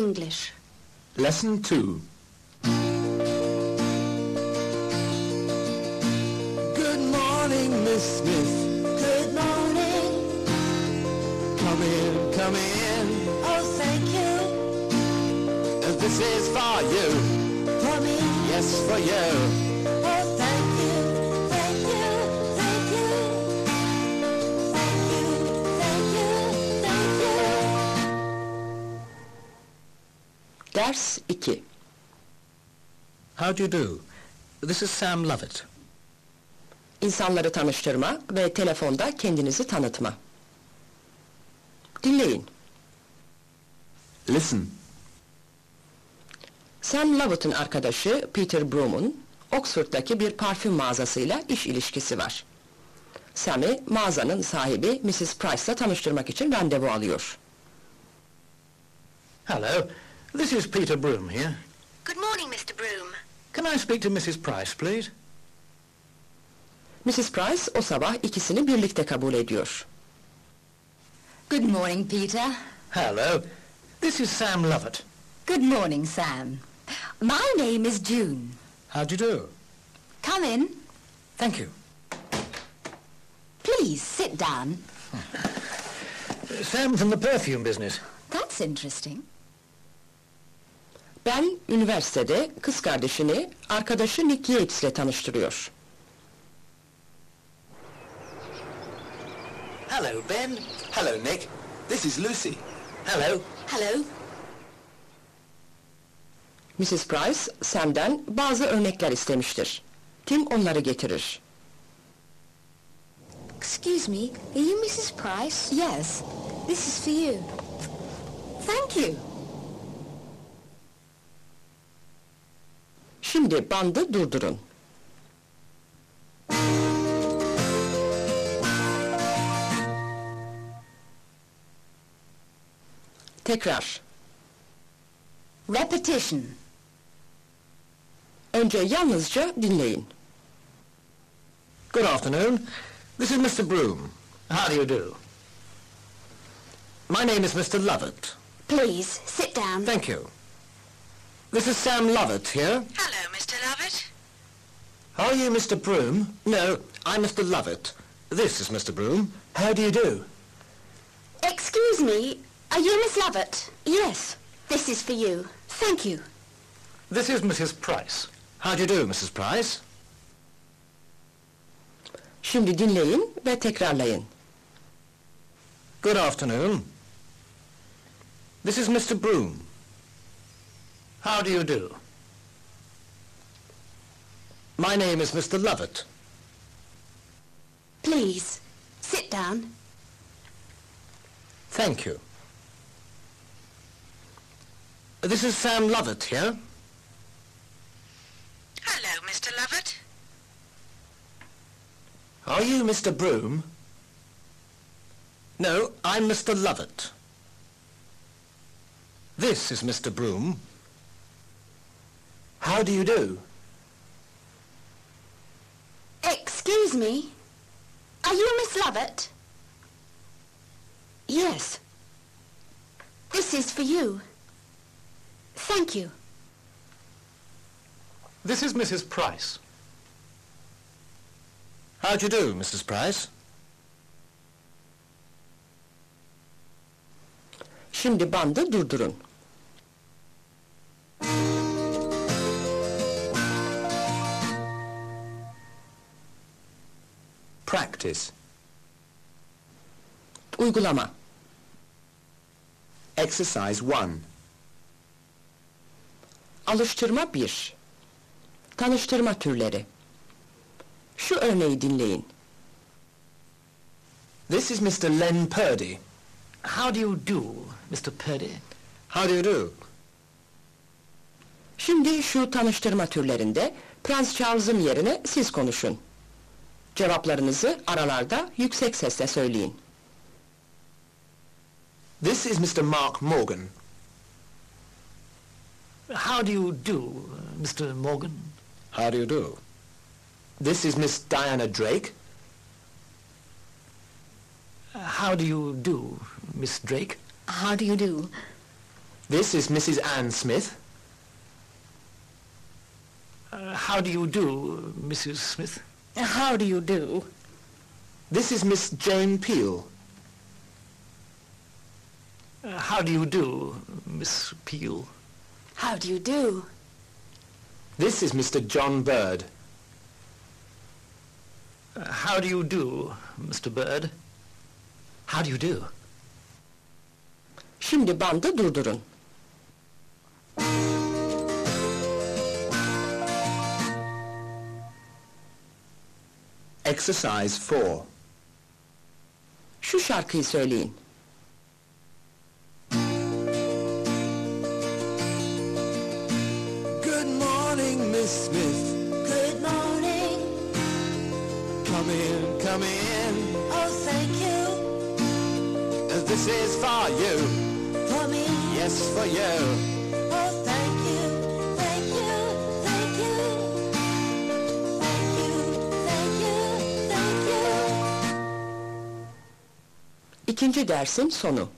English. Lesson 2. Good morning, Miss Smith. Good morning. Come in, come in. Oh, thank you. This is for you. For me. Yes, for you. Ders 2. How do you do? This is Sam Lovett. İnsanları tanıştırma ve telefonda kendinizi tanıtma. Dinleyin. Listen. Sam Lovett'ın arkadaşı Peter Broom'un Oxford'daki bir parfüm mağazasıyla iş ilişkisi var. Sam'i mağazanın sahibi Mrs. Price'la tanıştırmak için randevu alıyor. Hello, this is Peter Broom here. Good morning, Mr. Broom. Can I speak to Mrs. Price, please? Mrs. Price o sabah ikisini birlikte kabul ediyor. Good morning, Peter. Hello, this is Sam Lovett. Good morning, Sam. My name is June. How do you do? Come in. Thank you. Please, sit down. Sam from the perfume business. That's interesting. Ben üniversitede kız kardeşini arkadaşı Nick Yates'le tanıştırıyor. Hello, Ben. Hello, Nick. This is Lucy. Hello. Hello. Mrs. Price Sam'den bazı örnekler istemiştir. Tim onları getirir. Excuse me, are you Mrs. Price? Yes. This is for you. Thank you. Şimdi bandı durdurun. Tekrar. Repetition. Önce yalnızca dinleyin. Good afternoon. This is Mr. Broom. How do you do? My name is Mr. Lovett. Please, sit down. Thank you. This is Sam Lovett here. Ah, Hello, Mr. Lovett. Are you Mr. Broom? No, I'm Mr. Lovett. This is Mr. Broom. How do you do? Excuse me, are you Miss Lovett? Yes. This is for you. Thank you. This is Mrs. Price. How do you do, Mrs. Price? Şimdi dinleyin ve tekrarlayın. Good afternoon. This is Mr. Broom. How do you do? My name is Mr. Lovett. Please, sit down. Thank you. This is Sam Lovett here. Hello, Mr. Lovett. Are you Mr. Broom? No, I'm Mr. Lovett. This is Mr. Broom. How do you do? Excuse me, are you Miss Lovett? Yes. This is for you. Thank you. This is Mrs. Price. How do you do, Mrs. Price? Şimdi bandı durdurun. Practice. Uygulama. Exercise 1. Alıştırma 1. Tanıştırma türleri. Şu örneği dinleyin. This is Mr. Len Purdy. How do you do, Mr. Purdy? How do you do? Şimdi şu tanıştırma türlerinde Prens Charles'ın yerine siz konuşun. Cevaplarınızı aralarda yüksek sesle söyleyin. This is Mr. Mark Morgan. How do you do, Mr. Morgan? How do you do? This is Miss Diana Drake. How do you do, Miss Drake? How do you do? This is Mrs. Anne Smith. Uh, how do you do, Mrs. Smith? How do you do? This is Miss Jane Peel. Uh, how do you do, Miss Peel? How do you do? This is Mr. John Bird. Uh, how do you do, Mr. Bird? How do you do? Şimdi bandı durdurun. Exercise 4. Şu şarkıyı söyleyin. Good morning, Miss Smith. Good morning. Come in, come in. Oh, thank you. This is for you. For me. Yes, for you. İkinci dersin sonu.